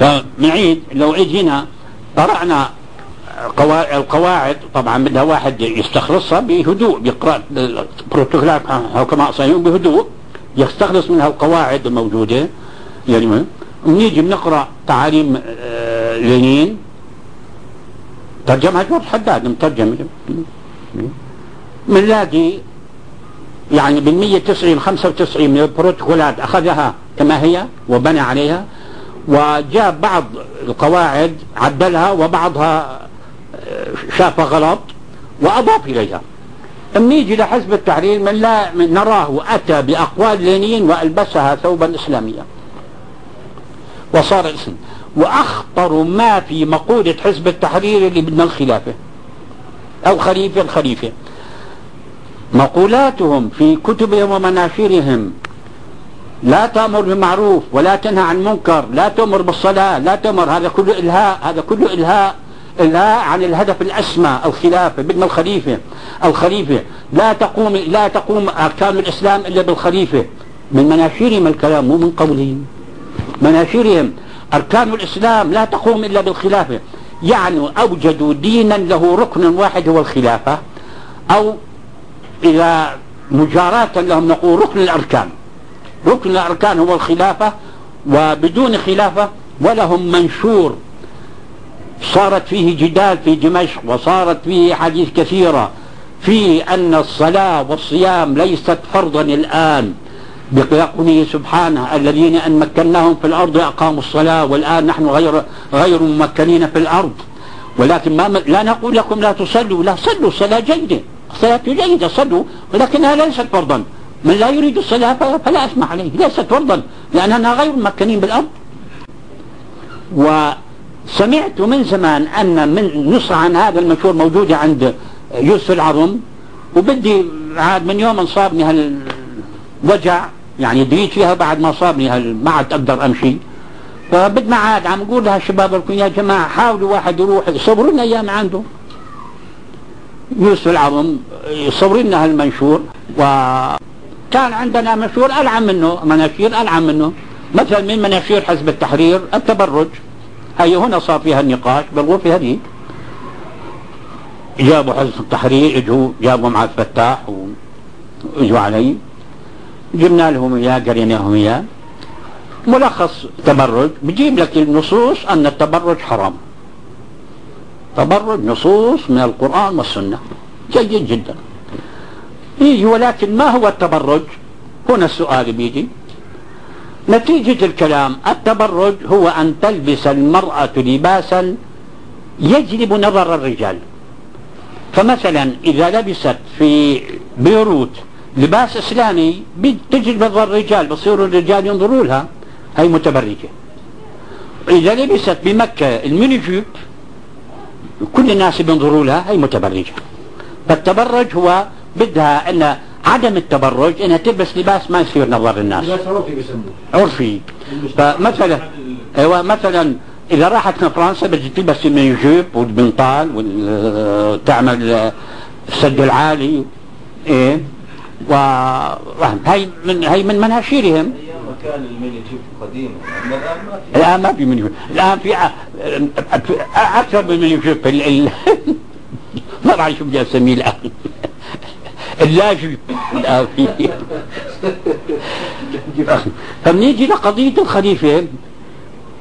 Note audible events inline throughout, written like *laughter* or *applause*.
فنعيد لو اجينا قرأنا القواعد طبعا بدها واحد يستخلصها بهدوء بيقرأ البروتوكولات حكماء صهيون بهدوء يستخلص منها القواعد الموجودة. يعني نيجي بنقرأ تعاليم آه، لينين. ترجمها جورج حداد مترجم. بنلاقي يعني بال 190 95 من البروتوكولات أخذها كما هي وبنى عليها. وجاب بعض القواعد عدلها وبعضها آه، شافها غلط وأضاف إليها. نيجي لحزب التحرير من لا من نراه اتى بأقوال لينين وألبسها ثوبا اسلاميا. وصار اسم. وأخطر ما في مقولة حزب التحرير اللي بدنا الخلافة أو خليفة الخليفة. مقولاتهم في كتبهم ومناشيرهم لا تأمر بالمعروف ولا تنهى عن منكر لا تأمر بالصلاة لا تأمر هذا كله إلهاء هذا كله إلهاء إلهاء عن الهدف الأسمى الخلافة بدنا الخليفة الخليفة لا تقوم لا تقوم أركان الإسلام إلا بالخليفة. من مناشيرهم الكلام مو من قولهم. مناشيرهم أركان الإسلام لا تقوم إلا بالخلافة. يعني أوجدوا دينا له ركن واحد هو الخلافة أو إذا مجاراة لهم نقول ركن الأركان. ركن الأركان هو الخلافة وبدون خلافة ولهم منشور. صارت فيه جدال في دمشق وصارت فيه حديث كثيرة في أن الصلاة والصيام ليست فرضا الآن. بقوله سبحانه الذين أن مكناهم في الأرض أقاموا الصلاة والآن نحن غير غير ممكنين في الأرض. ولكن ما لا نقول لكم لا تصلوا لا صلوا صلاة جيدة. الصلاة جيدة صلوا ولكنها ليست فرضا. من لا يريد الصلاة فلا أسمح عليه. ليست فرضا لأننا غير ممكنين بالأرض. وسمعت من زمان أن من نص عن هذا المشهور موجودة عند يوسف العظم. وبدي عاد من يوم انصابني هالوجع يعني دريت فيها بعد ما صابني ما عاد أقدر أمشي. فبدنا عاد عم نقول لها الشباب يا جماعة حاولوا واحد يروح يصوروا لنا اياه عنده. يوسف العظم يصور لنا هالمنشور. وكان عندنا منشور ألعن منه مناشير ألعن منه. مثلا من مناشير حزب التحرير؟ التبرج. هي هنا صار فيها النقاش بالغرفه هذه جابوا حزب التحرير إجوا جابوا مع الفتاح واجوا علي. جبنا لهم إياه قريناهم إياه. ملخص تبرج. بجيب لك النصوص أن التبرج حرام. تبرج نصوص من القرآن والسنة. جيد جدا. يجي ولكن ما هو التبرج؟ هنا السؤال بيجي. نتيجة الكلام التبرج هو أن تلبس المرأة لباسا يجلب نظر الرجال. فمثلا إذا لبست في بيروت لباس إسلامي بتجلب نظر الرجال بصيروا الرجال ينظروا لها. هي متبرجة. إذا لبست بمكة الميني جيب كل الناس بينظروا لها هي متبرجة. فالتبرج هو بدها إن عدم التبرج إنها تلبس لباس ما يصير نظر الناس. لباس عرفي بيسموه. عرفي. فمثلا أيوه مثلا إذا راحت فرنسا بدها تلبس المنجيب والبنطال وتعمل السد العالي. إيه. وهي من هي من مناشيرهم. كان ال mini jupe الآن ما في. ميني الآن في أكثر من mini jupe *laughs* ما بعرف شو بدي اسميه الآن. في *laughs* فبنيجي لقضية الخليفة.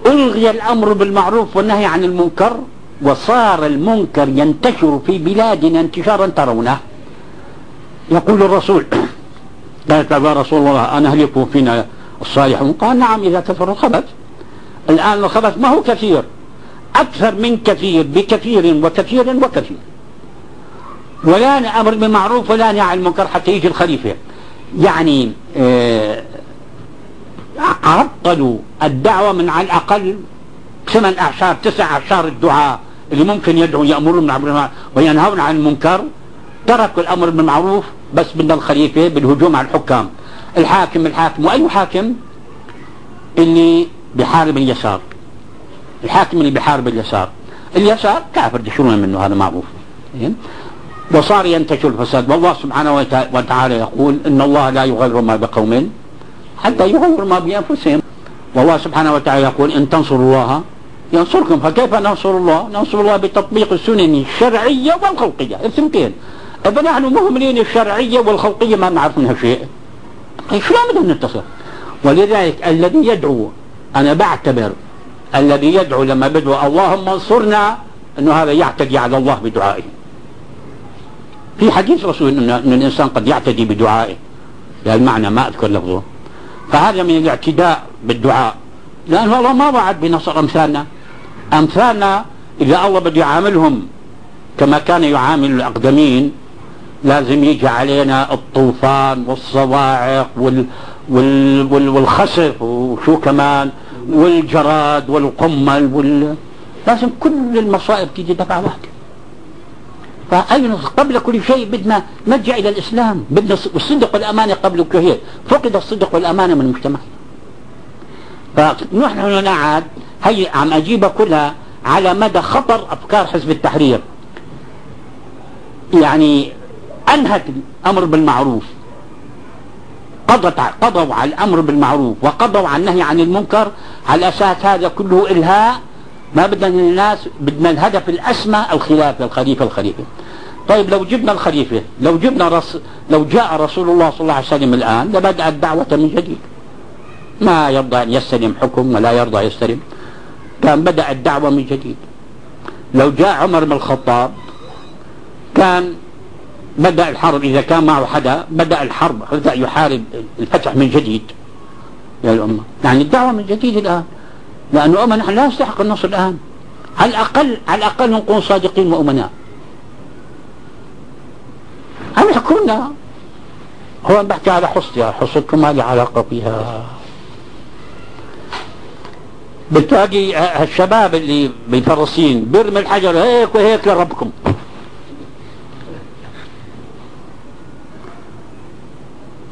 ألغي الأمر بالمعروف والنهي عن المنكر وصار المنكر ينتشر في بلادنا انتشارا ترونه. يقول الرسول *clears throat* قالت يا رسول الله أنا اهلكوا فينا الصالحون قال نعم إذا كثر الخبث. الآن الخبث ما هو كثير أكثر من كثير بكثير وكثير وكثير. ولا أمر بالمعروف ولا نهي عن المنكر حتى يجي الخليفة. يعني آه عطلوا الدعوة من على الأقل ثمان أعشار تسع أعشار الدعاء اللي ممكن يدعوا يأمرون بالمعروف وينهون عن المنكر. تركوا الأمر بالمعروف بس بدنا الخليفة بالهجوم على الحكام. الحاكم الحاكم. وأي حاكم؟ اللي بحارب اليسار. الحاكم اللي بحارب اليسار. اليسار كافر تشرون منه هذا معروف. وصار ينتشر الفساد والله سبحانه وتعالى يقول إن الله لا يغير ما بقوم حتى يغير ما بأنفسهم. والله سبحانه وتعالى يقول إن تنصروا الله ينصركم. فكيف ننصر الله؟ ننصر الله بتطبيق السنن الشرعية والخلقية. الثنتين إذا نحن مهملين الشرعية والخلقية ما نعرف منها شيء. شلون بدنا نتصل؟ ولذلك الذي يدعو أنا بعتبر الذي يدعو لما بدعو اللهم انصرنا أنه هذا يعتدي على الله بدعائه. في حديث رسول أن الإنسان قد يعتدي بدعائه. المعنى ما أذكر لفظه. فهذا من الاعتداء بالدعاء. لأن الله ما وعد بنصر أمثالنا. أمثالنا إذا الله بده يعاملهم كما كان يعامل الأقدمين لازم يجي علينا الطوفان والصواعق وال وال وال والخسف وشو كمان والجراد والقمل وال لازم كل المصائب تيجي دفعة واحدة. فأين قبل كل شيء بدنا نرجع إلى الإسلام؟ بدنا الصدق والأمانة قبل كل شيء. فقد الصدق والأمانة من المجتمع. فنحن هنا عاد هي عم أجيبها كلها على مدى خطر أفكار حزب التحرير. يعني أنهت الأمر بالمعروف. قضت قضوا على الأمر بالمعروف وقضوا على النهي عن المنكر. على أساس هذا كله إلهاء ما بدنا الناس بدنا الهدف الأسمى الخلافة الخليفة الخليفة. طيب لو جبنا الخليفة لو جبنا رس لو جاء رسول الله صلى الله عليه وسلم الآن لبدأ الدعوة من جديد. ما يرضى أن يستلم حكم ولا يرضى يستلم. كان بدأ الدعوة من جديد. لو جاء عمر بن الخطاب كان بدأ الحرب إذا كان معه حدا بدأ الحرب بدأ يحارب الفتح من جديد. يا الأمة. يعني الدعوة من جديد الآن. لأنه أمة نحن لا نستحق النصر الآن. على الأقل على الأقل نكون صادقين وأمناء يحكوا لنا هو بحكي على حصتها حصتكم ما لي علاقة فيها بتلاقي الشباب اللي بفلسطين بيرمي الحجر هيك وهيك لربكم.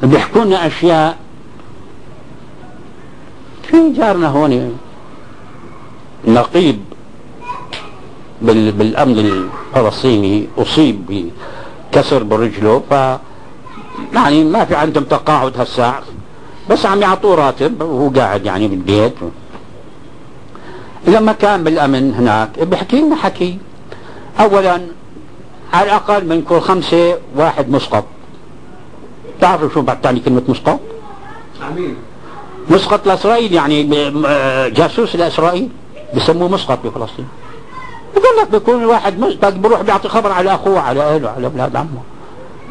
بيحكوا لنا أشياء. في جارنا هون نقيب بالأمن الفلسطيني أصيب بكسر برجله ف يعني ما في عندهم تقاعد هالساعة بس عم يعطوه راتب وهو قاعد يعني بالبيت. لما كان بالأمن هناك بيحكي لنا حكي. اولا على الأقل من كل خمسة واحد مسقط. تعرفوا شو تعني كلمة مسقط؟ مسقط لإسرائيل يعني جاسوس لإسرائيل. بسموه مسقط بفلسطين. بقول لك بيكون الواحد مسقط بروح بيعطي خبر على أخوه على أهله على أولاد عمه.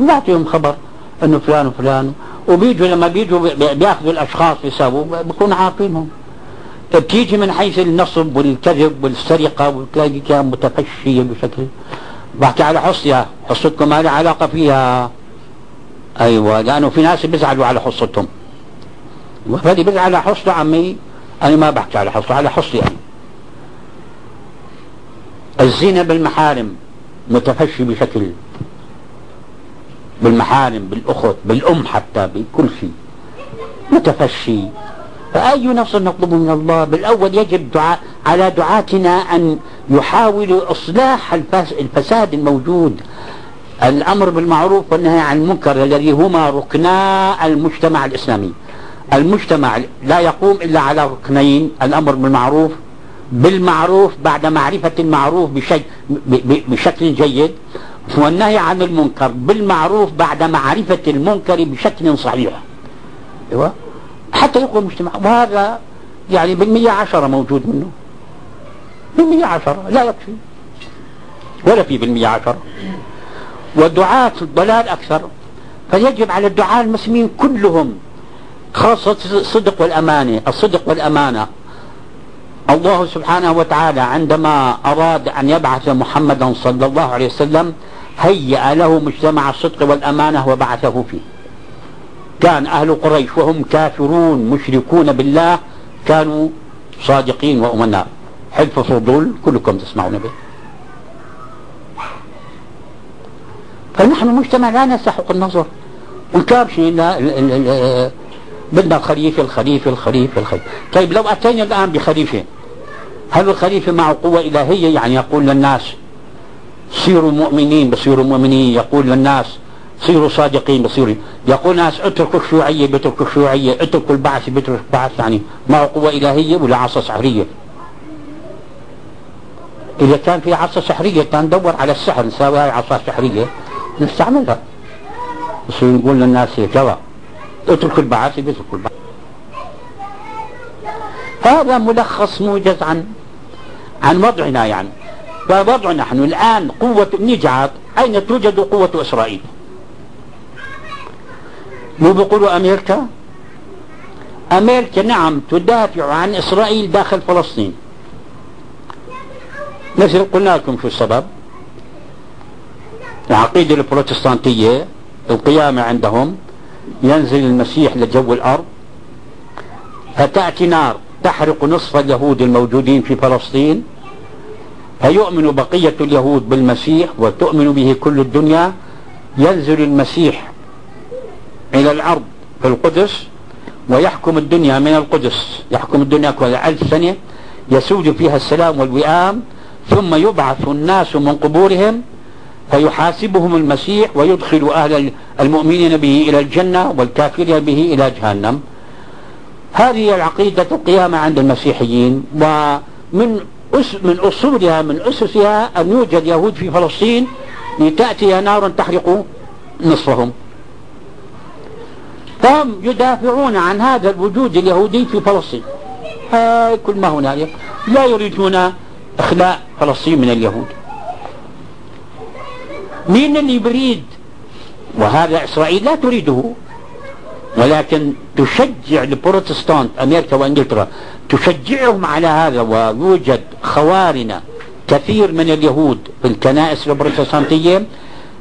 بيعطيهم خبر إنه فلان وفلان. وبيجوا لما بيجوا بيأخذوا الأشخاص بيساووا بيكونوا عارفينهم. بتيجي من حيث النصب والكذب والسرقة وتلاقي كان متفشية بشكل. بحكي على حصتها حصتكم ما لها علاقة فيها. أيوة لأنه في ناس بيزعلوا على حصتهم. فاللي بيزعل على حصته عمي. أنا ما بحكي على حصته على حصتي أنا. الزنا بالمحارم متفشي بشكل بالمحارم بالأخت بالأم حتى بكل شيء متفشي. فأي نصر نطلب من الله؟ بالأول يجب دعاء على دعاتنا أن يحاولوا إصلاح الفساد الموجود. الأمر بالمعروف والنهي عن المنكر الذي هما ركنا المجتمع الإسلامي. المجتمع لا يقوم إلا على ركنين الأمر بالمعروف بالمعروف بعد معرفة المعروف بشيء بشكل جيد والنهي عن المنكر بالمعروف بعد معرفة المنكر بشكل صحيح. أيوه. حتى يقوم المجتمع وهذا يعني بالمية عشرة موجود منه. بالمية عشرة لا يكفي. ولا في بالمية عشرة. والدعاة الضلال أكثر. فيجب على الدعاة المسلمين كلهم خاصة الصدق والأمانة الصدق والأمانة. الله سبحانه وتعالى عندما أراد أن يبعث محمدا صلى الله عليه وسلم هيأ له مجتمع الصدق والأمانة وبعثه فيه. كان أهل قريش وهم كافرون مشركون بالله كانوا صادقين وأمناء. حلف فضول كلكم تسمعون به. فنحن مجتمع لا نستحق النظر. شيء بدنا الخليفة الخليفة الخليفة الخليفة طيب لو أتينا الآن بخليفة هل الخليفة معه قوة إلهية؟ يعني يقول للناس صيروا مؤمنين بصيروا مؤمنين. يقول للناس صيروا صادقين بصيروا يقول ناس اتركوا الشيوعية بيتركوا الشيوعية اتركوا البعث بيتركوا البعث. يعني ما هو قوة إلهية ولا عصا سحرية؟ إذا كان في عصا سحرية كان ندور على السحر نساوي هاي عصا سحرية نستعملها. بس نقول للناس هيك لا اتركوا البعث بيتركوا البعث. هذا ملخص موجز عن عن وضعنا يعني. فوضعنا نحن الآن قوة نجعت أين توجد قوة إسرائيل؟ مو بيقولوا أمريكا؟ أمريكا نعم تدافع عن إسرائيل داخل فلسطين. مثل قلنا لكم شو السبب؟ العقيدة البروتستانتية القيامة عندهم ينزل المسيح لجو الأرض. فتأتي نار تحرق نصف اليهود الموجودين في فلسطين. فيؤمن بقية اليهود بالمسيح وتؤمن به كل الدنيا ينزل المسيح إلى الأرض في القدس ويحكم الدنيا من القدس. يحكم الدنيا كل ألف سنة يسود فيها السلام والوئام ثم يبعث الناس من قبورهم فيحاسبهم المسيح ويدخل أهل المؤمنين به إلى الجنة والكافرين به إلى جهنم. هذه العقيدة القيامة عند المسيحيين ومن من أصولها من أسسها أن يوجد يهود في فلسطين لتأتي نار تحرق نصفهم. فهم يدافعون عن هذا الوجود اليهودي في فلسطين. هاي كل ما هنالك لا يريدون إخلاء فلسطين من اليهود. مين اللي يريد؟ وهذا إسرائيل لا تريده. ولكن تشجع البروتستانت أمريكا وإنجلترا تشجعهم على هذا ويوجد خوارنا كثير من اليهود في الكنائس البروتستانتية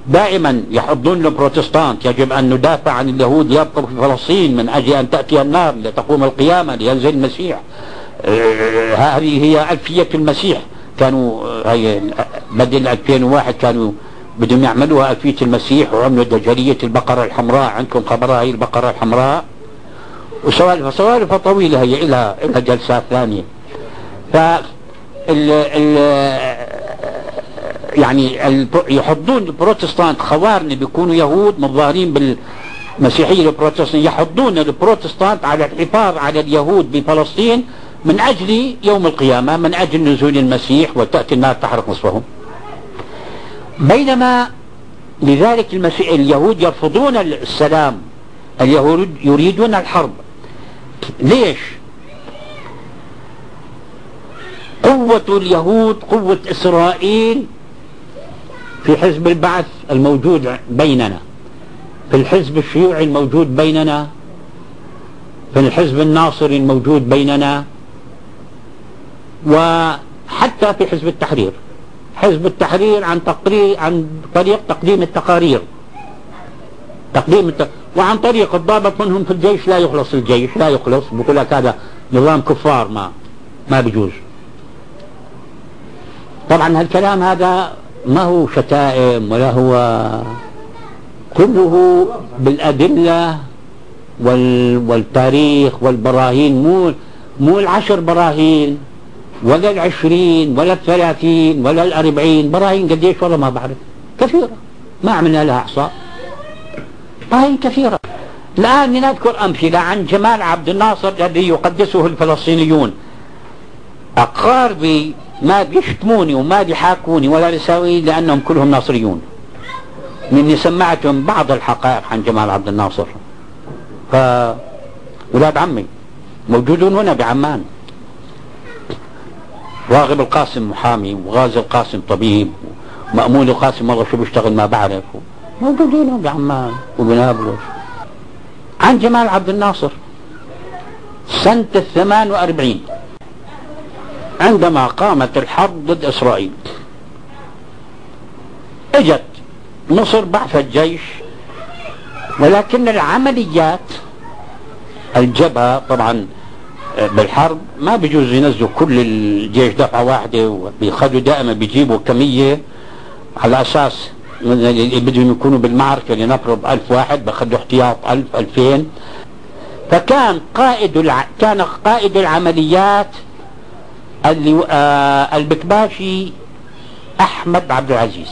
دائما يحضون البروتستانت. يجب أن ندافع عن اليهود يبقوا في فلسطين من أجل أن تأتي النار لتقوم القيامة لينزل المسيح. آه هذه هي ألفية المسيح. كانوا آه، هي بدل 2001 كانوا بدهم يعملوها ألفية المسيح وعملوا دجالية البقرة الحمراء. عندكم خبرها هي البقرة الحمراء. وسوالف سوالف طويلة هي إلها إلها جلسات ثانية. ف ال ال يعني يحضون البروتستانت خوارني بيكونوا يهود متظاهرين بالمسيحية البروتستانت. يحضون البروتستانت على الحفاظ على اليهود بفلسطين من أجل يوم القيامة من أجل نزول المسيح وتأتي النار تحرق نصفهم. بينما لذلك المسيح اليهود يرفضون السلام اليهود يريدون الحرب. ليش؟ قوة اليهود قوة إسرائيل في حزب البعث الموجود بيننا في الحزب الشيوعي الموجود بيننا في الحزب الناصري الموجود بيننا وحتى في حزب التحرير. حزب التحرير عن تقرير عن طريق تقديم التقارير. تقديم الت... وعن طريق الضابط منهم في الجيش لا يخلص الجيش لا يخلص بقول لك هذا نظام كفار ما ما بيجوز طبعا هالكلام هذا ما هو شتائم ولا هو كله بالأدلة وال والتاريخ والبراهين مو مو العشر براهين. ولا العشرين ولا الثلاثين ولا الأربعين براهين قديش والله ما بعرف. كثيرة. ما عملنا لها إحصاء. براهين كثيرة. الآن لنذكر أمثلة عن جمال عبد الناصر الذي يقدسه الفلسطينيون. أقاربي ما بيشتموني وما بيحاكوني ولا بيساوي لأنهم كلهم ناصريون. مني سمعتهم بعض الحقائق عن جمال عبد الناصر. ف ولاد عمي موجودون هنا بعمان. راغب القاسم محامي وغازي القاسم طبيب ومأمون القاسم والله شو بيشتغل ما بعرف موجودين بعمان وبنابلس. عن جمال عبد الناصر سنة الثمان وأربعين عندما قامت الحرب ضد إسرائيل إجت مصر بعثت جيش ولكن العمليات الجبهة طبعا بالحرب ما بيجوز ينزلوا كل الجيش دفعة واحدة بيخلوا دائما بيجيبوا كمية على أساس بدهم يكونوا بالمعركة لنفرض ألف واحد بخلوا احتياط ألف ألفين. فكان قائد الع... كان قائد العمليات اللي آه البكباشي أحمد عبد العزيز.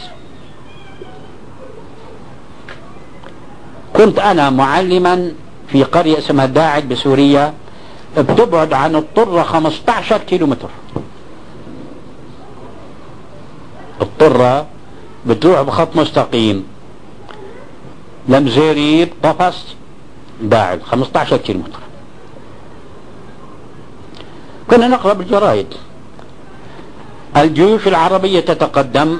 كنت أنا معلما في قرية اسمها داعد بسوريا. بتبعد عن الطرة 15 كيلو متر الطرة بتروح بخط مستقيم. لمزيريب طفس داعد 15 كيلو متر كنا نقرأ بالجرايد. الجيوش العربية تتقدم.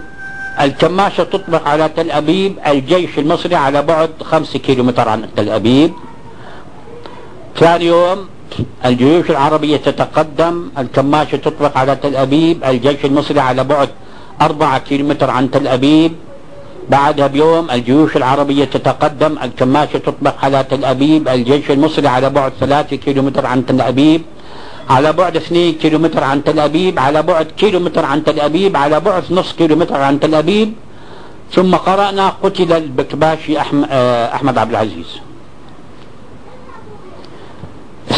الكماشة تطبق على تل أبيب. الجيش المصري على بعد خمسة كيلو متر عن تل أبيب. ثاني يوم الجيوش العربية تتقدم الكماشة تطلق على تل أبيب الجيش المصري على بعد أربعة كيلومتر عن تل أبيب. بعدها بيوم الجيوش العربية تتقدم الكماشة تطلق على تل أبيب الجيش المصري على بعد ثلاثة كيلومتر عن تل أبيب. على بعد اثنين كيلومتر عن تل أبيب على بعد كيلومتر عن تل أبيب على بعد نصف كيلومتر عن تل أبيب. ثم قرأنا قتل البكباشي آه، أحمد عبد العزيز.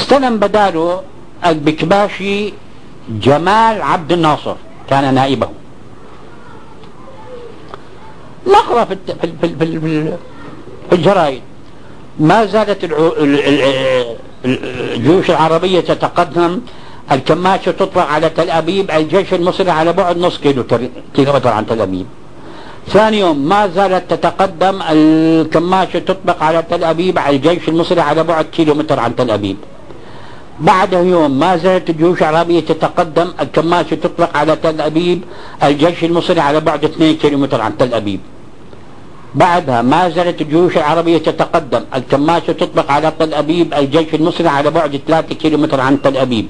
استلم بداله البكباشي جمال عبد الناصر كان نائبه. نقرا في في في, في الجرائد. ما زالت الجيوش العربية تتقدم. الكماشة تطلق على تل أبيب الجيش المصري على بعد نص كيلو كيلومتر عن تل أبيب. ثاني يوم ما زالت تتقدم. الكماشة تطبق على تل أبيب على الجيش المصري على بعد كيلومتر عن تل أبيب. بعده يوم ما زالت الجيوش العربية تتقدم الكماشة تطلق على تل أبيب الجيش المصري على بعد 2 كيلومتر عن تل أبيب. بعدها ما زالت الجيوش العربية تتقدم الكماشة تطلق على تل أبيب الجيش المصري على بعد 3 كيلومتر عن تل أبيب.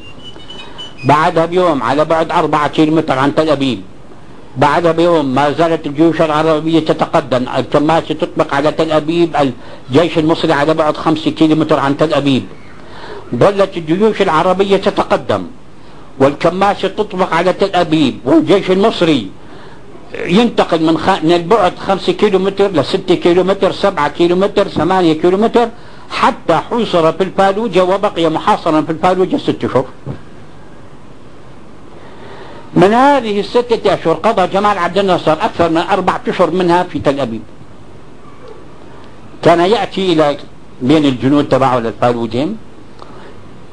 بعدها بيوم على بعد 4 كيلومتر عن تل أبيب. بعدها بيوم ما زالت الجيوش العربية تتقدم الكماشة تطلق على تل أبيب الجيش المصري على بعد 5 كيلومتر عن تل أبيب. ظلت الجيوش العربية تتقدم والكماشة تطبق على تل أبيب والجيش المصري ينتقل من, خ... من البعد خمسة كيلو متر لستة كيلو متر سبعة كيلو متر ثمانية كيلو متر حتى حوصر في الفالوجة وبقي محاصرا في الفالوجة ست أشهر من هذه الستة أشهر قضى جمال عبد الناصر أكثر من أربعة أشهر منها في تل أبيب. كان يأتي إلى بين الجنود تبعه للفالوجين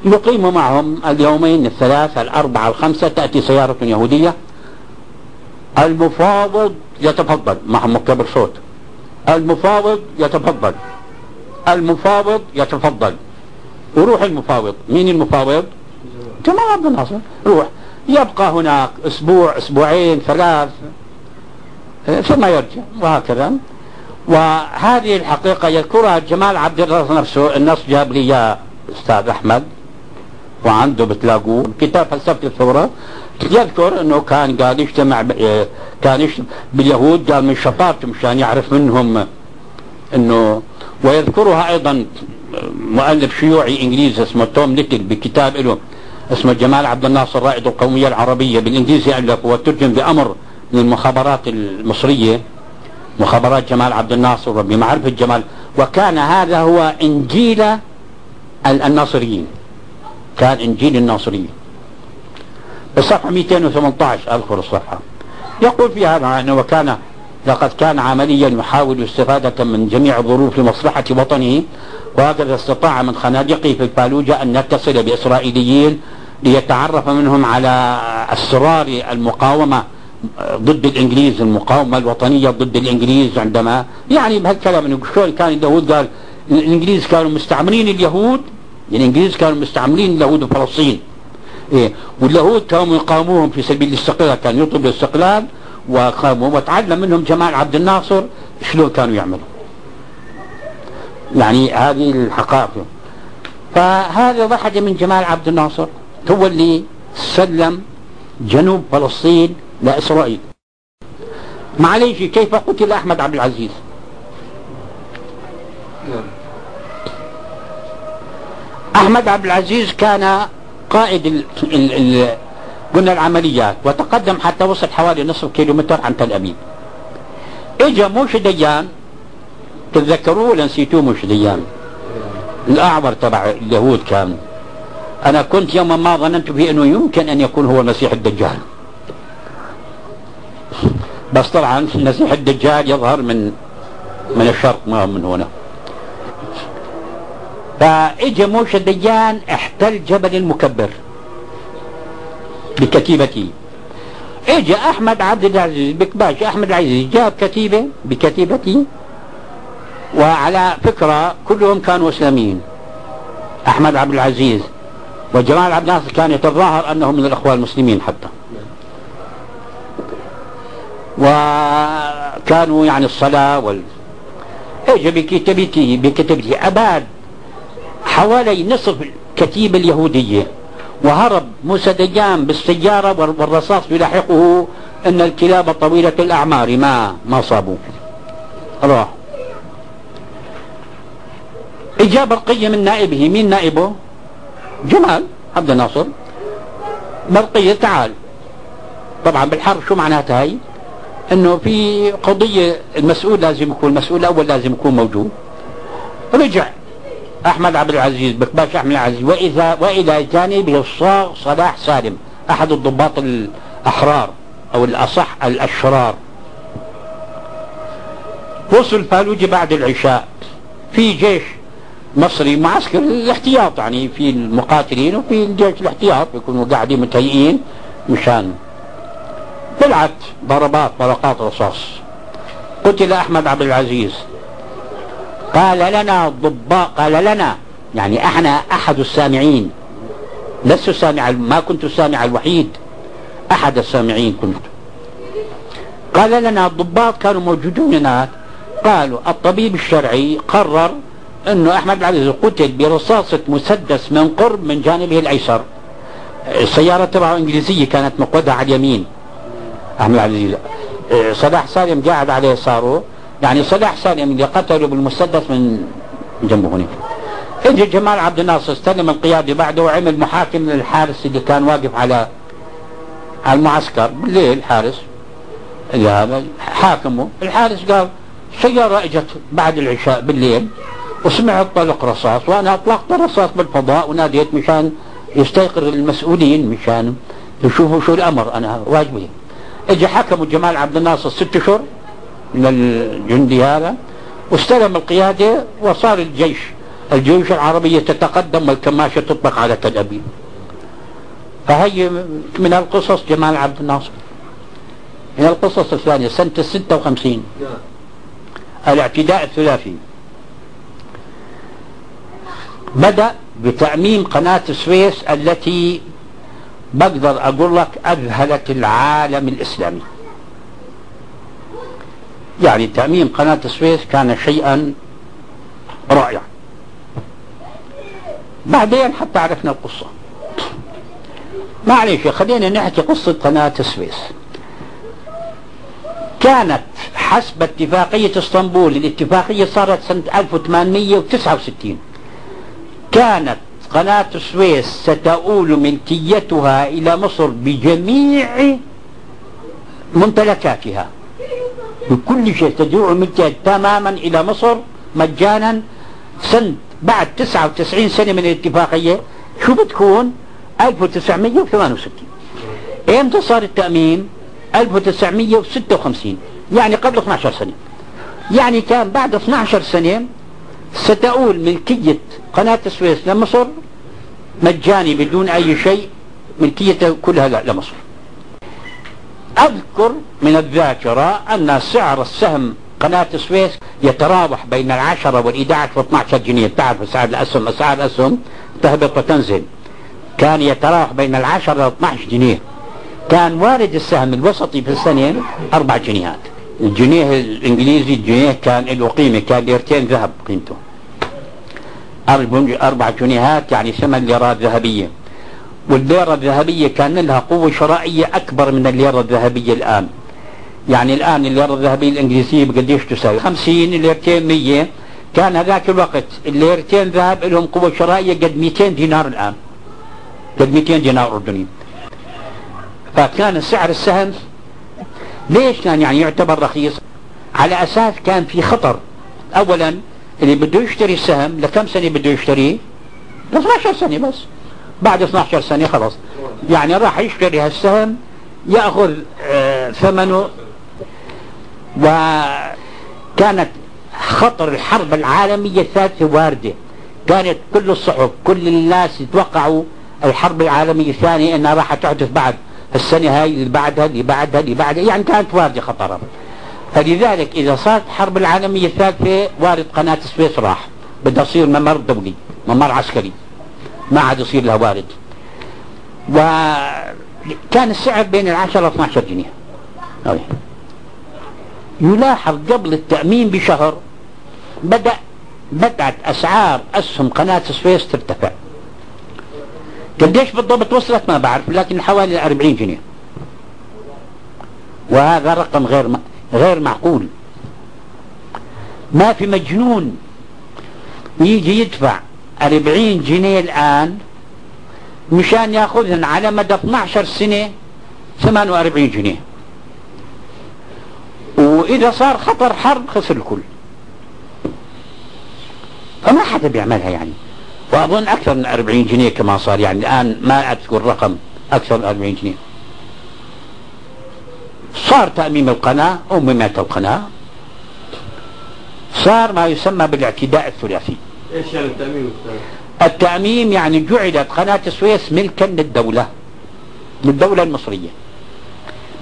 يقيم معهم اليومين الثلاث الأربعة الخمسة تأتي سيارة يهودية. المفاوض يتفضل معهم مكبر صوت. المفاوض يتفضل. المفاوض يتفضل. وروح المفاوض. مين المفاوض؟ جمال عبد الناصر. روح. يبقى هناك أسبوع أسبوعين ثلاث. ثم يرجع. وهكذا. وهذه الحقيقة يذكرها جمال عبد الناصر نفسه النص جاب لي يا أستاذ أحمد. وعنده بتلاقوه. كتاب فلسفة الثورة يذكر إنه كان قال يجتمع كان يجتمع باليهود قال من شطارته مشان يعرف منهم إنه ويذكرها أيضا مؤلف شيوعي إنجليزي اسمه توم ليتل بكتاب له اسمه جمال عبد الناصر رائد القومية العربية بالإنجليزي الف وترجم بأمر من المخابرات المصرية مخابرات جمال عبد الناصر بمعرفة جمال. وكان هذا هو إنجيل الناصريين. كان إنجيل الناصريين الصفحة 218 أذكر الصفحة. يقول في هذا أنه وكان لقد كان عمليا يحاول الاستفادة من جميع الظروف لمصلحة وطنه وهكذا استطاع من خنادقه في الفالوجة أن يتصل بإسرائيليين ليتعرف منهم على أسرار المقاومة ضد الإنجليز المقاومة الوطنية ضد الإنجليز عندما يعني بهالكلام شلون كان اليهود قال الإنجليز كانوا مستعمرين اليهود الإنجليز كانوا مستعمرين اليهود بفلسطين إيه واليهود كانوا يقاوموهم في سبيل الاستقلال كان يطلب الاستقلال وقاموا. وتعلم منهم جمال عبد الناصر شلون كانوا يعملوا. يعني هذه الحقائق. فهذا واحد من جمال عبد الناصر. هو اللي سلم جنوب فلسطين لإسرائيل. معليش كيف قتل أحمد عبد العزيز؟ أحمد عبد العزيز كان قائد ال ال ال قلنا العمليات وتقدم حتى وصل حوالي نصف كيلو متر عن تل أبيب. إجا موش ديان تتذكروه ولا نسيتوه موش ديان؟ الأعور تبع اليهود كان. أنا كنت يوما ما ظننت به أنه يمكن أن يكون هو المسيح الدجال. بس طبعا المسيح الدجال يظهر من من الشرق ما من هنا. فاجى موشى ديان احتل جبل المكبر بكتيبته اجى أحمد عبد العزيز بكباش أحمد العزيز جاب كتيبة بكتيبته وعلى فكرة كلهم كانوا إسلاميين. أحمد عبد العزيز وجمال عبد الناصر كان يتظاهر انه من الاخوان المسلمين حتى. وكانوا يعني الصلاة وال اجى بكتيبته بكتيبته أباد حوالي نصف الكتيبه اليهودية. وهرب موسى دجان بالسيارة والرصاص يلاحقه أن الكلاب طويلة الأعمار. ما ما صابوه راح. إجاب برقية من نائبه. مين نائبه؟ جمال عبد الناصر. برقية تعال. طبعا بالحرب شو معناتها هي إنه في قضية المسؤول لازم يكون المسؤول الأول لازم يكون موجود. رجع. أحمد عبد العزيز بكباش أحمد العزيز. واذا وإلى جانبه الصاغ صلاح سالم أحد الضباط الأحرار أو الأصح الأشرار. وصل فالوجة بعد العشاء في جيش مصري معسكر الاحتياط يعني في المقاتلين وفي الجيش الاحتياط يكونوا قاعدين متهيئين مشان طلعت ضربات طلقات رصاص. قتل أحمد عبد العزيز. قال لنا الضباء قال لنا. يعني أحنا أحد السامعين. لست سامع ما كنت السامع الوحيد. أحد السامعين كنت. قال لنا الضباط كانوا موجودون هناك. قالوا الطبيب الشرعي قرر إنه أحمد العزيز قتل برصاصة مسدس من قرب من جانبه الأيسر. السيارة تبعه إنجليزية كانت مقودة على اليمين. أحمد العزيز. صلاح سالم قاعد على يساره يعني صلاح سالم اللي قتله بالمسدس من جنبه هنا. اجى جمال عبد الناصر استلم القياده بعده وعمل محاكم للحارس اللي كان واقف على على المعسكر. بالليل حارس. حاكمه. الحارس قال سيارة إجت بعد العشاء بالليل وسمعت طلق رصاص وأنا أطلقت الرصاص بالفضاء وناديت مشان يستيقظ المسؤولين مشان يشوفوا شو الأمر أنا واجبي. اجى حكموا جمال عبد الناصر ست اشهر من الجندي هذا واستلم القيادة وصار الجيش. الجيوش العربية تتقدم والكماشة تطلق على تل أبيب. فهي من القصص جمال عبد الناصر. من القصص الثانية سنة الستة وخمسين. الاعتداء الثلاثي. بدأ بتأميم قناة السويس التي بقدر أقول لك أذهلت العالم الإسلامي. يعني تأميم قناة السويس كان شيئا رائعا بعدين حتى عرفنا القصة. معلش خلينا نحكي قصة قناة السويس كانت حسب اتفاقية اسطنبول الاتفاقية صارت سنة 1869 كانت قناة السويس ستؤول ملكيتها إلى مصر بجميع ممتلكاتها بكل شيء تدعو ملكية تماما إلى مصر مجانا. سنة بعد 99 سنة من الاتفاقية شو بتكون 1968 إمتى صار التأميم 1956 يعني قبل 12 سنة. يعني كان بعد 12 سنة ستؤول ملكية قناة السويس لمصر مجاني بدون أي شيء ملكيته كلها لمصر. أذكر من الذاكرة أن سعر السهم قناة السويس يتراوح بين العشرة والإحدى عشر 12 جنيه. تعرف سعر الأسهم؟ أسعار الأسهم تهبط وتنزل. كان يتراوح بين العشرة و 12 جنيه. كان وارد السهم الوسطي في السنة أربع جنيهات. الجنيه الإنجليزي الجنيه كان له قيمة كان ليرتين ذهب قيمته. أربع جنيهات يعني ثمان ليرات ذهبية. والليرة الذهبية كان لها قوة شرائية أكبر من الليرة الذهبية الآن. يعني الآن الليرة الذهبية الإنجليزية بقديش تساوي؟ 50 الليرتين 100 كان هذاك الوقت الليرتين ذهب لهم قوة شرائية قد 200 دينار الآن. قد 200 دينار أردني. فكان سعر السهم ليش كان يعني يعتبر رخيص؟ على أساس كان في خطر. أولا اللي بده يشتري السهم لكم سنة بده يشتريه؟ ل 12 سنة بس. بعد 12 سنة خلاص. يعني راح يشتري هالسهم يأخذ آه ثمنه. وكانت خطر الحرب العالمية الثالثة واردة. كانت كل الصحف كل الناس يتوقعوا الحرب العالمية الثانية إنها راح تحدث بعد السنة هاي اللي بعدها اللي بعدها اللي بعدها. يعني كانت واردة خطرا فلذلك إذا صارت الحرب العالمية الثالثة وارد قناة السويس راح. بدها تصير ممر دولي ممر عسكري. ما عاد يصير لها وارد. وكان السعر بين العشرة و 12 جنيه. يلاحظ قبل التأمين بشهر بدأ بدأت أسعار أسهم قناة السويس ترتفع. قديش بالضبط وصلت ما بعرف لكن حوالي 40 جنيه. وهذا رقم غير غير معقول. ما في مجنون يجي يدفع 40 جنيه الآن مشان ياخذهن على مدى 12 سنة 48 جنيه. وإذا صار خطر حرب خسر الكل. فما حدا بيعملها يعني. وأظن أكثر من 40 جنيه كما صار يعني. الآن ما أذكر رقم أكثر من 40 جنيه. صار تأميم القناة أممت القناة. صار ما يسمى بالاعتداء الثلاثي. إيش يعني التأميم التأميم يعني جعلت قناة السويس ملكا للدولة للدولة المصرية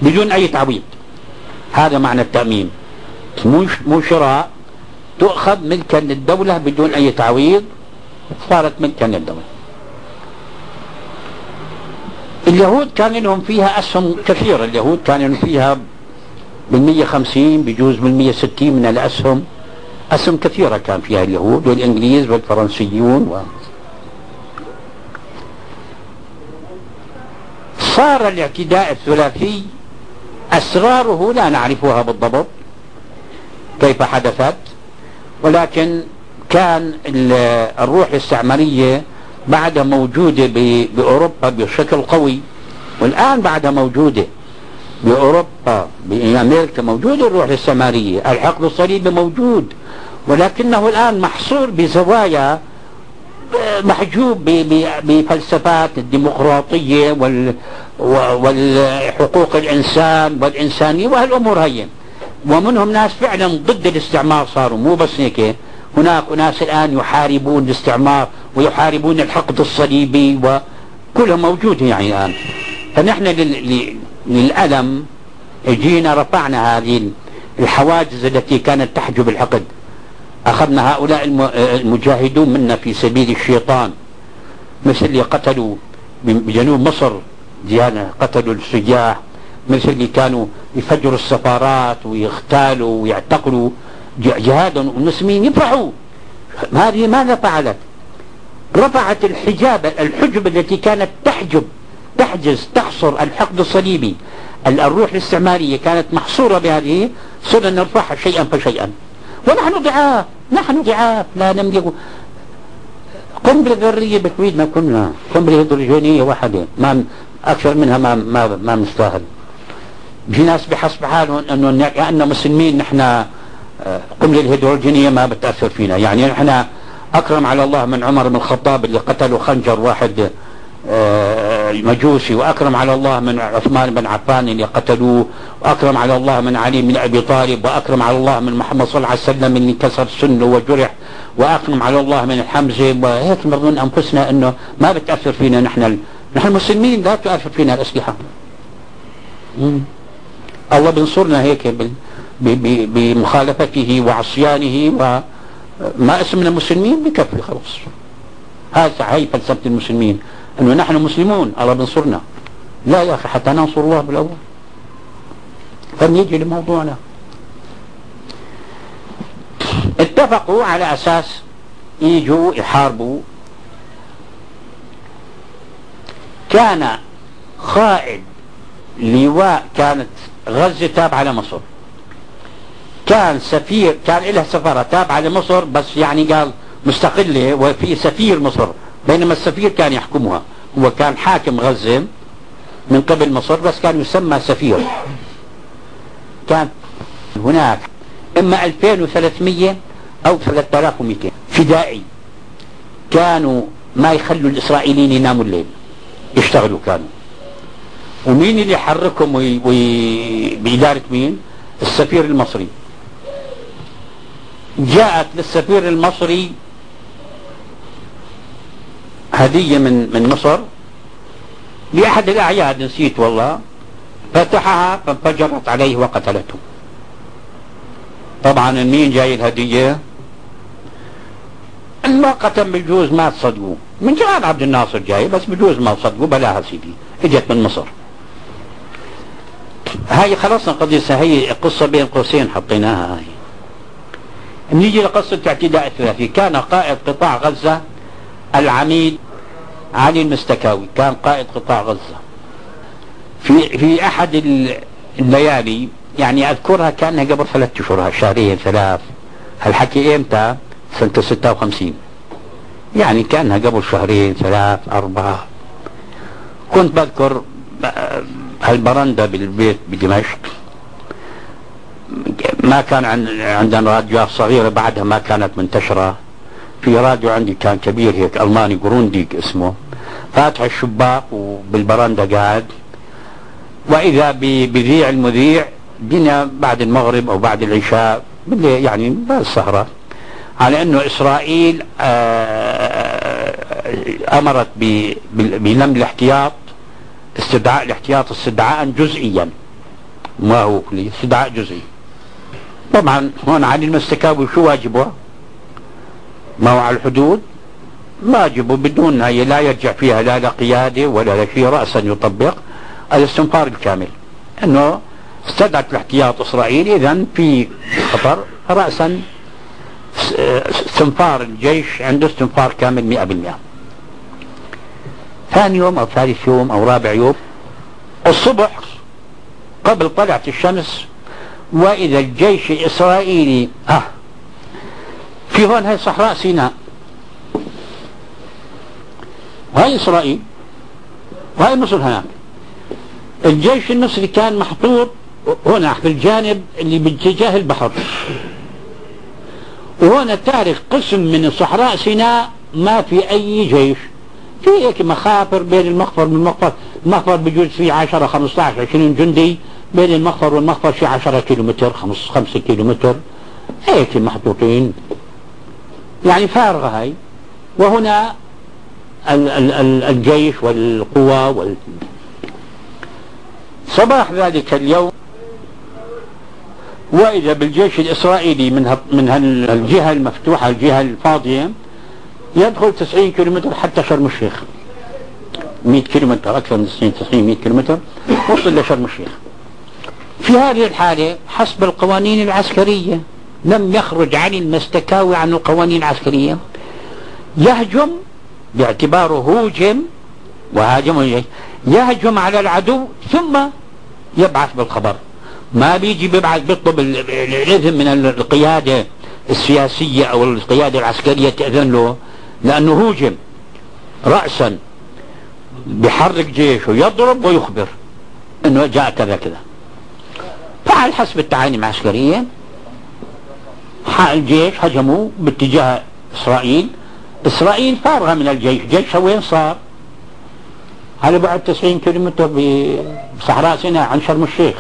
بدون أي تعويض. هذا معنى التأميم مو مو شراء تؤخذ ملكا للدولة بدون أي تعويض صارت ملكا للدولة. اليهود كان لهم فيها أسهم كثيرة. اليهود كان لهم فيها بالمية خمسين بجوز بالمية ستين من الأسهم. أسهم كثيرة كان فيها اليهود والإنجليز والفرنسيون و... صار الاعتداء الثلاثي. أسراره لا نعرفها بالضبط كيف حدثت ولكن كان الروح الاستعمارية بعدها موجودة بأوروبا بشكل قوي والآن بعدها موجودة بأوروبا بأمريكا موجودة الروح الاستعمارية الحقد الصليبي موجود. ولكنه الآن محصور بزوايا محجوب بفلسفات الديمقراطية والحقوق الإنسان والإنسانية وهالأمور هي. ومنهم ناس فعلا ضد الاستعمار صاروا. مو بس هيك. هناك ناس الآن يحاربون الاستعمار ويحاربون الحقد الصليبي وكلهم موجود يعني الآن. فنحن للألم جينا رفعنا هذه الحواجز التي كانت تحجب الحقد. أخذنا هؤلاء المجاهدون منا في سبيل الشيطان. مثل اللي قتلوا بجنوب مصر ديانة قتلوا السجاح. مثل اللي كانوا يفجروا السفارات ويغتالوا ويعتقلوا. جهادا والمسلمين يفرحوا. هذه ماذا فعلت؟ رفعت الحجاب الحجب التي كانت تحجب تحجز تحصر الحقد الصليبي. الروح الاستعمارية كانت محصورة بهذه. صرنا نرفعها شيئا فشيئا. ونحن ضعاف. نحن ضعاف لا نملك. قنبلة ذرية بكويت ما كنا. قنبلة هيدروجينية واحدة ما أكثر منها ما ما ما نستاهل في ناس بحسب حالهم إنه كأننا مسلمين نحن آه، قنبلة الهيدروجينية ما بتأثر فينا. يعني نحن أكرم على الله من عمر بن الخطاب اللي قتلوا خنجر واحد. آه، مجوسي وأكرم على الله من عثمان بن عفان اللي قتلوه وأكرم على الله من علي بن أبي طالب وأكرم على الله من محمد صلى الله عليه وسلم اللي كسر سنه وجرح وأكرم على الله من حمزه وهيك نظن أنفسنا إنه ما بتأثر فينا نحن نحن المسلمين لا تؤثر فينا الأسلحة. الله بنصرنا هيك بمخالفته وعصيانه وما اسمنا مسلمين بكفي خلاص. هذا هي فلسفة المسلمين. إنه نحن مسلمون. الله بنصرنا لا يا أخي حتى ننصر الله بالاول فنيجي لموضوعنا. اتفقوا على أساس يجوا يحاربوا. كان قائد لواء كانت غزة تابعة لمصر كان سفير كان لها سفارة تابعة لمصر بس يعني قال مستقلة وفي سفير مصر. بينما السفير كان يحكمها. هو كان حاكم غزة من قبل مصر بس كان يسمى سفير. كان هناك إما 2300 أو 3200 فدائي كانوا ما يخلوا الإسرائيليين يناموا الليل. يشتغلوا كانوا. ومين اللي يحركهم وي... وي... بإدارة مين؟ السفير المصري. جاءت للسفير المصري هدية من من مصر. لأحد الأعياد نسيت والله. فتحها فانفجرت عليه وقتلته. طبعا مين جاي الهدية؟ المؤقتا بجوز ما تصدقوا. من جمال عبد الناصر جاي بس بجوز ما تصدقوا. بلاها سيدي إجت من مصر. هاي خلصنا قضية هي قصة بين قوسين حطيناها هاي. نيجي لقصة اعتداء الثلاثي. كان قائد قطاع غزة العميد علي المستكاوي كان قائد قطاع غزة. في في أحد الليالي يعني أذكرها كأنها قبل ثلاثة أشهر شهرين ثلاث هالحكي إمتى؟ سنة 56 يعني كأنها قبل شهرين ثلاث أربعة. كنت بذكر هالبرندة بالبيت بدمشق. ما كان عندنا راديوات صغيرة بعدها ما كانت منتشرة. في راديو عندي كان كبير هيك ألماني قرونديك اسمه. فاتح الشباك وبالبرندة قاعد. وإذا بذيع المذيع بنا بعد المغرب أو بعد العشاء يعني بعد السهرة على أنه إسرائيل آه، أمرت بنمل الاحتياط استدعاء الاحتياط استدعاء جزئيا. ما هو كلي استدعاء جزئي. طبعا هون علي المستكاوي شو واجبه؟ ما هو على الحدود؟ واجبه بدون هي لا يرجع فيها لا لقياده ولا لشيء راسا يطبق الاستنفار الكامل. إنه استدعت الاحتياط اسرائيل اذا في خطر راسا استنفار الجيش عنده استنفار كامل 100% ثاني يوم أو ثالث يوم أو رابع يوم الصبح قبل طلعة الشمس وإذا الجيش الإسرائيلي آه في هون هاي صحراء سيناء. وهي إسرائيل وهي مصر هناك. الجيش المصري كان محطوط هنا في الجانب اللي باتجاه البحر. وهنا تعرف قسم من صحراء سيناء ما في أي جيش. في هيك مخابر بين المخفر والمخفر المخفر بجوز فيه 10 15 20 جندي بين المخفر والمخفر في 10 كيلو متر 5 كيلو متر هيك محطوطين. يعني فارغة هاي. وهنا الجيش والقوى وال. صباح ذلك اليوم. وإذا بالجيش الإسرائيلي من من الجهة المفتوحة الجهة الفاضية يدخل 90 كيلومتر حتى شرم الشيخ. 100 كيلومتر أكثر من 90 90 100 كيلومتر وصل لشرم الشيخ. في هذه الحالة حسب القوانين العسكرية لم يخرج علي المستكاوي عن القوانين العسكرية. يهجم باعتباره هوجم وهاجم يهجم على العدو ثم يبعث بالخبر. ما بيجي بيبعث بيطلب الإذن من القيادة السياسية أو القيادة العسكرية تأذن له لأنه هوجم رأسا بحرك جيشه يضرب ويخبر أنه جاء كذا كذا. فعل حسب التعاليم العسكرية الجيش هجموا باتجاه إسرائيل. إسرائيل فارغة من الجيش جيشها وين صار؟ على بعد 90 كيلومتر بصحراء سيناء عن شرم الشيخ.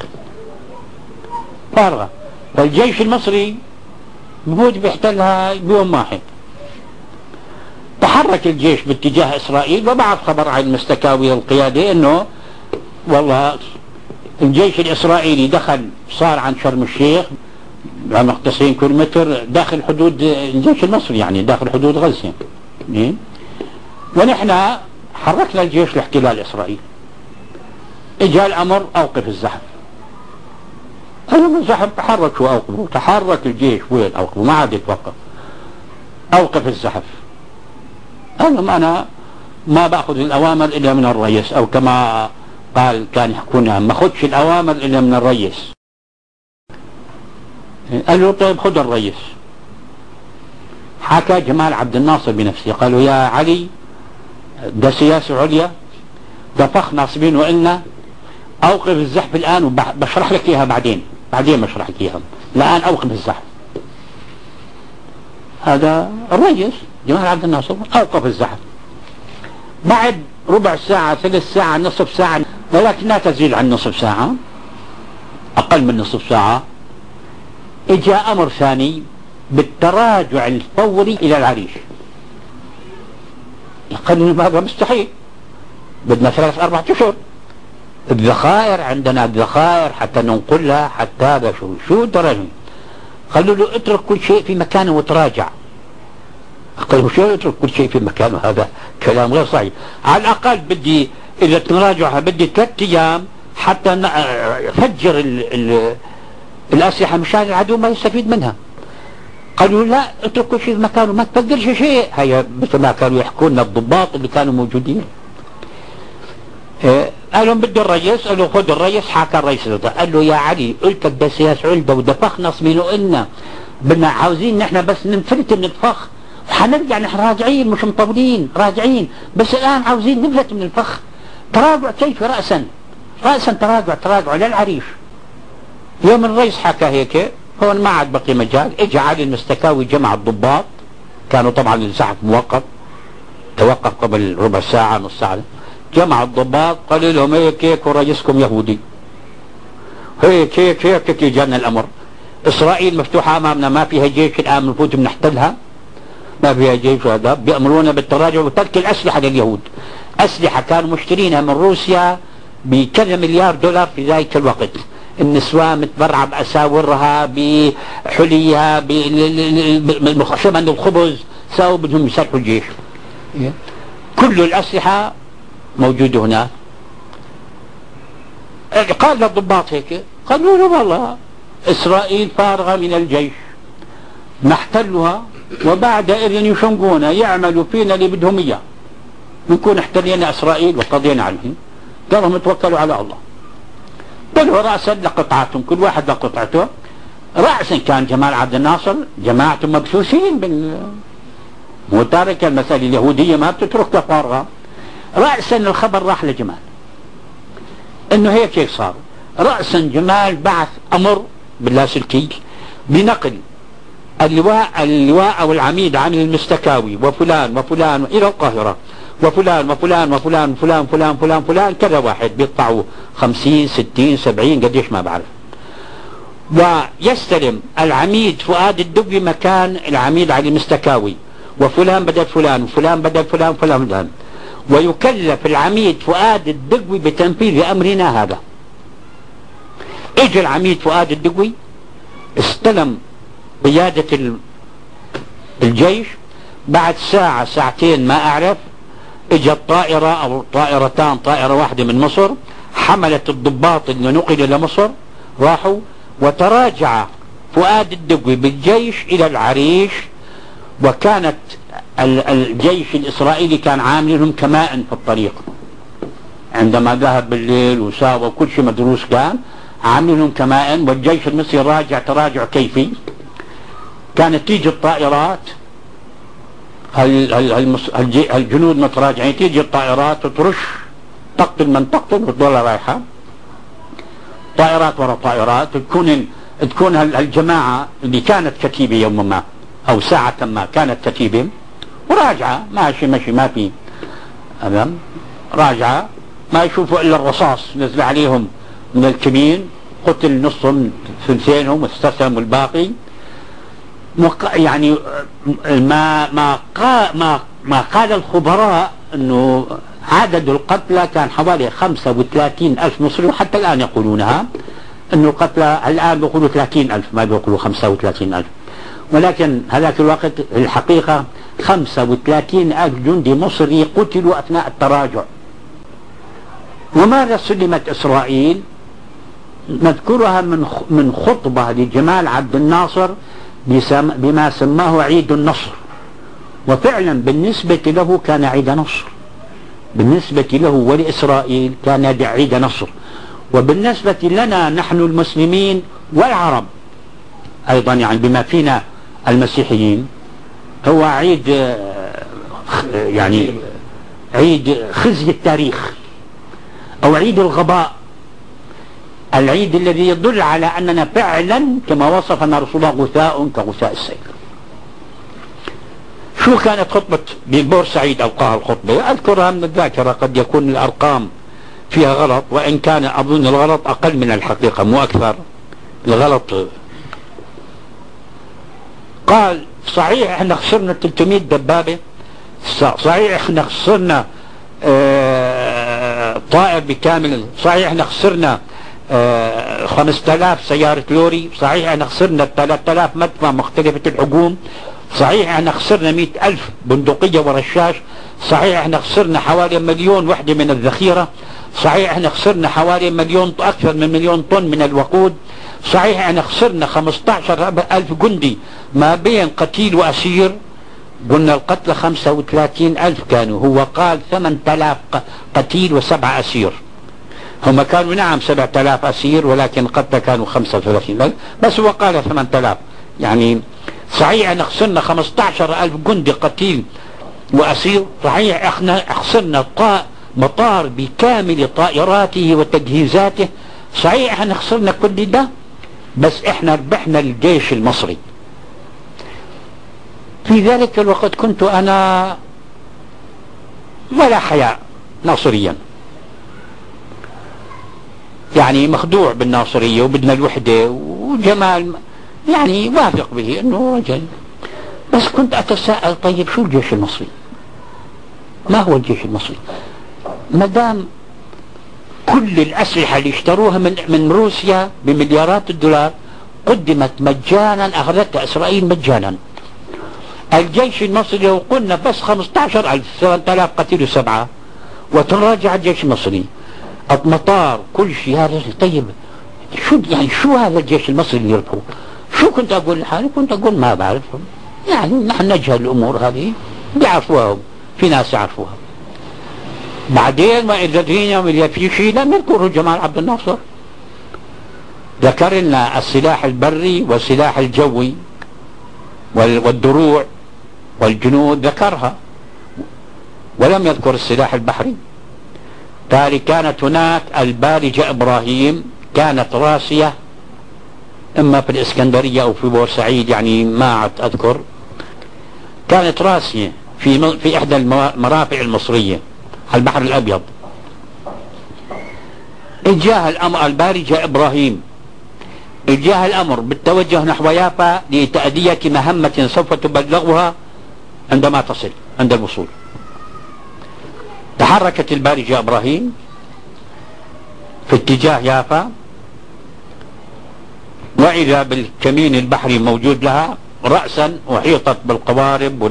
فارغة. والجيش المصري مهود بيحتلها بيوم واحد. تحرك الجيش باتجاه إسرائيل وبعث خبر عن المستكاوي القيادي إنه والله الجيش الإسرائيلي دخل صار عن شرم الشيخ بعمق 90 كيلومتر داخل حدود الجيش المصري يعني داخل حدود غزة. إيه؟ ونحن حركنا الجيش لاحتلال إسرائيل. اجى الأمر أوقف الزحف. الزحف تحرك أوقفه؟ تحرك الجيش. وين أوقفه؟ ما عاد يتوقف. أوقف الزحف. أنا أنا ما بأخذ الأوامر إلا من الرئيس أو كما قال كان يحكونا ما أخذش الأوامر إلا من الرئيس. قال له طيب خذ الرئيس. حكى جمال عبد الناصر بنفسه. قالوا يا علي ده سياسة عليا ده فخ ناصبين وإلنا. أوقف الزحف الآن وبشرح لك إياها بعدين. بعدين بشرح لك إياها. الآن أوقف الزحف. هذا الرئيس جمال عبد الناصر أوقف الزحف. بعد ربع ساعة ثلث ساعة نصف ساعة ولكن لا تزيد عن نصف ساعة أقل من نصف ساعة اجى أمر ثاني. بالتراجع الفوري إلى العريش. لهم هذا مستحيل. بدنا ثلاث أربعة أشهر. الذخائر عندنا الذخائر حتى ننقلها حتى هذا شو شو درجة. قالوا له اترك كل شيء في مكانه وتراجع. قالوا شو اترك كل شيء في مكانه؟ هذا كلام غير صحيح. على الأقل بدي إذا تراجعها بدي ثلاث أيام حتى فجر ال ال الأسلحة مشان العدو ما يستفيد منها. قالوا لا اترك كل شيء في مكانه ما تفجرش شيء. هي مثل ما كانوا يحكون لنا الضباط اللي كانوا موجودين. إيه قال لهم بده الرئيس قال له خذ الرئيس حكى الرئيس. قال له يا علي قلت لك بس يا سعود لو دفخنا صمينه قلنا بدنا عاوزين نحن بس ننفلت من الفخ وحنرجع نحن راجعين مش مطولين راجعين. بس الآن عاوزين نفلت من الفخ. تراجع كيف رأسا؟ رأسا تراجع تراجع للعريش. يوم الرئيس حكى هيك هون ما عاد بقي مجال. اجى علي المستكاوي جمع الضباط. كانوا طبعا الزحف موقف. توقف قبل ربع ساعة نص ساعة. جمع الضباط. قال لهم هيك هيك ورئيسكم يهودي. هيك هيك هيك هيك جانا الأمر. إسرائيل مفتوحة أمامنا. ما فيها جيش الآن نفوت بنحتلها. ما فيها جيش هذا بيامرونا بالتراجع وترك الأسلحة لليهود. أسلحة كانوا مشترينها من روسيا بكذا مليار دولار في ذلك الوقت. النسوان متبرعة بأساورها بحليها بشمن الخبز ساووا بدهم يسرحوا الجيش. كل الأسلحة موجود هناك قال للضباط هيك قالوا له والله. إسرائيل فارغة من الجيش. نحتلها وبعد إذن يشنقونا يعملوا فينا اللي بدهم إياه. نكون احتلينا إسرائيل وقضينا عليهم قالوا توكلوا على الله. قالوا رأسا لقطعتهم كل واحد لقطعته. رأسا كان جمال عبد الناصر جماعته مبسوسين بال مو تارك المسألة اليهودية ما بتتركها فارغة رأسا الخبر راح لجمال. إنه هيك هيك صار؟ رأسا جمال بعث أمر باللاسلكي بنقل اللواء اللواء أو العميد عن المستكاوي وفلان وفلان إلى القاهرة. وفلان وفلان وفلان وفلان فلان فلان فلان كذا واحد بيقطعوا خمسين ستين سبعين قديش ما بعرف. ويستلم العميد فؤاد الدبي مكان العميد علي المستكاوي وفلان بدل فلان وفلان بدل فلان وفلان بدل. ويكلف العميد فؤاد الدقوي بتنفيذ أمرنا هذا. اجى العميد فؤاد الدقوي استلم قيادة الجيش. بعد ساعة ساعتين ما أعرف اجت طائرة أو طائرتان طائرة واحدة من مصر حملت الضباط اللي نقل إلى مصر راحوا وتراجع فؤاد الدقوي بالجيش إلى العريش وكانت الجيش الإسرائيلي كان عامل لهم كمائن في الطريق. عندما ذهب بالليل وساوى كل شيء مدروس كان عامل لهم كمائن والجيش المصري راجع تراجع كيفي. كانت تيجي الطائرات الجنود متراجعين تيجي الطائرات وترش تقتل من تقتل وتضل رايحة. طائرات ورا طائرات تكون تكون الجماعة اللي كانت كتيبة يوما ما أو ساعة ما كانت كتيبة وراجعة ماشي ماشي ما في. أمام؟ راجعة ما يشوفوا إلا الرصاص نزل عليهم من الكمين قتل نصهم ثلثينهم واستسلموا الباقي. يعني ما ما ما ما قال الخبراء إنه عدد القتلى كان حوالي 35 ألف مصري وحتى الآن يقولونها أنه القتلى الآن بيقولوا 30 ألف ما بيقولوا 35 ألف. ولكن هذاك الوقت الحقيقة 35 ألف جندي مصري قتلوا أثناء التراجع. وماذا سلمت إسرائيل؟ نذكرها من من خطبة لجمال عبد الناصر بما سماه عيد النصر. وفعلا بالنسبة له كان عيد نصر. بالنسبة له ولإسرائيل كان عيد نصر. وبالنسبة لنا نحن المسلمين والعرب أيضا يعني بما فينا المسيحيين هو عيد يعني عيد خزي التاريخ أو عيد الغباء. العيد الذي يدل على أننا فعلا كما وصفنا رسول الله غثاء كغثاء السيل شو كانت خطبة ببورسعيد ألقاها الخطبة؟ أذكرها من الذاكرة قد يكون الأرقام فيها غلط وإن كان أظن الغلط أقل من الحقيقة مو أكثر. الغلط. قال صحيح إحنا خسرنا 300 دبابة. صحيح إحنا خسرنا آه طائر بكامل. صحيح إحنا خسرنا 5000 سيارة لوري صحيح إحنا خسرنا 3000 مدفع مختلفة الحجوم صحيح إحنا خسرنا مئة ألف بندقية ورشاش صحيح إحنا خسرنا حوالي مليون وحدة من الذخيرة صحيح إحنا خسرنا حوالي مليون أكثر من مليون طن من الوقود صحيح إحنا خسرنا 15 ألف جندي ما بين قتيل وأسير. قلنا القتلى 35 ألف كانوا هو قال 8000 قتيل وسبعة أسير. هم كانوا نعم 7000 أسير ولكن قتلى كانوا 35 بس هو قال 8000 يعني صحيح إحنا خسرنا 15 ألف جندي قتيل وأسير. صحيح إحنا خسرنا مطار بكامل طائراته وتجهيزاته. صحيح إحنا خسرنا كل ده بس إحنا ربحنا الجيش المصري. في ذلك الوقت كنت أنا ولا حياء ناصريا. يعني مخدوع بالناصرية وبدنا الوحدة وجمال يعني وافق به إنه رجل. بس كنت أتساءل طيب شو الجيش المصري؟ ما هو الجيش المصري؟ ما دام كل الأسلحة اللي اشتروها من من روسيا بمليارات الدولار قدمت مجانا اخذتها إسرائيل مجانا. الجيش المصري لو قلنا بس 15000 3000 قتيل وسبعة وتراجع الجيش المصري. المطار كل شيء. هذا طيب شو يعني شو هذا الجيش المصري اللي يربحه شو كنت أقول لحالي؟ كنت أقول ما بعرف يعني نحن نجهل الأمور هذه بيعرفوها في ناس يعرفوها. بعدين ما فينا في شيء لم يذكره جمال عبد الناصر. ذكر لنا السلاح البري والسلاح الجوي والدروع والجنود ذكرها. ولم يذكر السلاح البحري. تالي كانت هناك البارجة إبراهيم كانت راسية إما في الإسكندرية أو في بورسعيد يعني ما عد أذكر. كانت راسية في في إحدى المرافع المصرية على البحر الأبيض. إجاه الأمر البارجة إبراهيم. إجاه الأمر بالتوجه نحو يافا لتأدية مهمة سوف تبلغها عندما تصل عند الوصول. تحركت البارجة إبراهيم في اتجاه يافا وإذا بالكمين البحري موجود لها رأسا أحيطت بالقوارب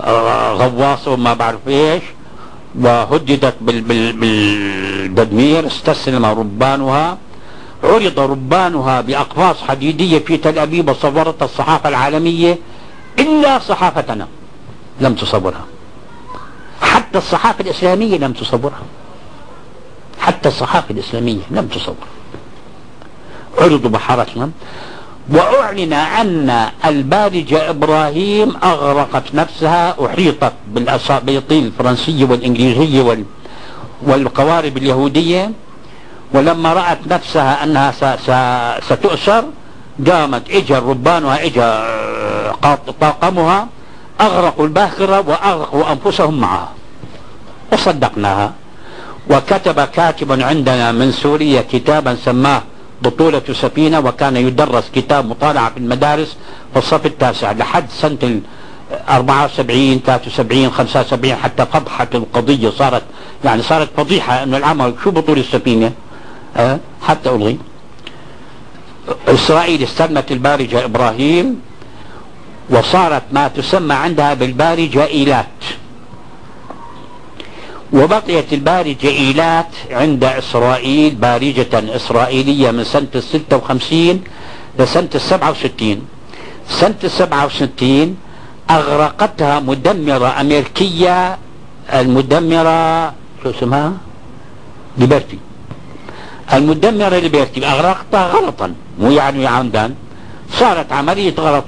والغواص وما بعرف إيش وهددت بالتدمير استسلم ربانها عرض ربانها بأقفاص حديدية في تل أبيب وصورتها الصحافة العالمية إلا صحافتنا لم تصورها. حتى الصحافة الإسلامية لم تصورها. حتى الصحافة الإسلامية لم تصورها. عرضوا بحارتنا وأعلن أن البارجة إبراهيم أغرقت نفسها أحيطت بالأساطيل الفرنسية والإنجليزية وال والقوارب اليهودية. ولما رأت نفسها أنها ستؤسر قامت اجى ربانها اجى آه، طاقمها أغرقوا الباخرة وأغرقوا أنفسهم معها. وصدقناها. وكتب كاتب عندنا من سوريا كتابا سماه بطولة سفينة وكان يدرس كتاب مطالعة في المدارس في الصف التاسع لحد سنة 74 73 75 حتى فضحت القضية صارت يعني صارت فضيحة إنه العمل شو بطولة السفينة؟ أه؟ حتى ألغي. إسرائيل استلمت البارجة إبراهيم. وصارت ما تسمى عندها بالبارجة ايلات وبقيت البارجة إيلات عند إسرائيل بارجة إسرائيلية من سنة الستة وخمسين لسنة السبعة وستين. سنة السبعة وستين أغرقتها مدمرة أمريكية المدمرة شو اسمها؟ ليبرتي. المدمرة ليبرتي أغرقتها غلطا مو يعني عمدا صارت عملية غلط.